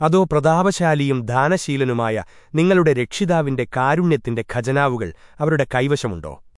അതോ പ്രതാപശാലിയും ദാനശീലനുമായ നിങ്ങളുടെ രക്ഷിതാവിന്റെ കാരുണ്യത്തിന്റെ ഖജനാവുകൾ അവരുടെ കൈവശമുണ്ടോ?